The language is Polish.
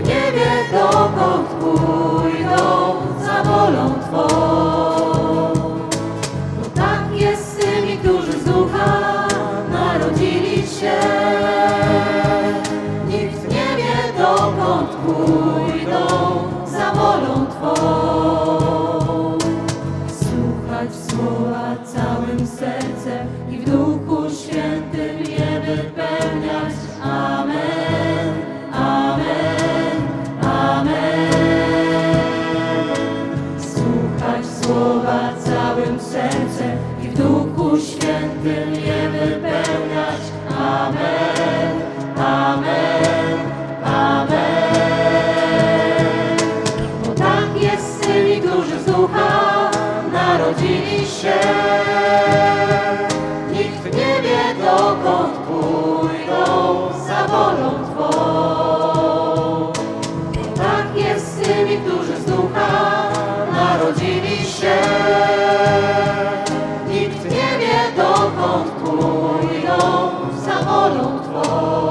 Nikt nie wie, dokąd pójdą za wolą Twą. Bo tak jest z tymi, którzy z ducha narodzili się. Nikt nie wie, dokąd pójdą za wolą Twą. Słuchać słowa całym sercem i w Duchu Świętym je wypełniać. Całym sercem i w Duchu Świętym je wypełniać. Amen, amen, amen. Bo tak jest tymi, którzy z ducha narodzili się. Nikt nie wie, dokąd pójdą za wolą Twą. Bo tak jest tymi, którzy z ducha narodzili się. Nikt nie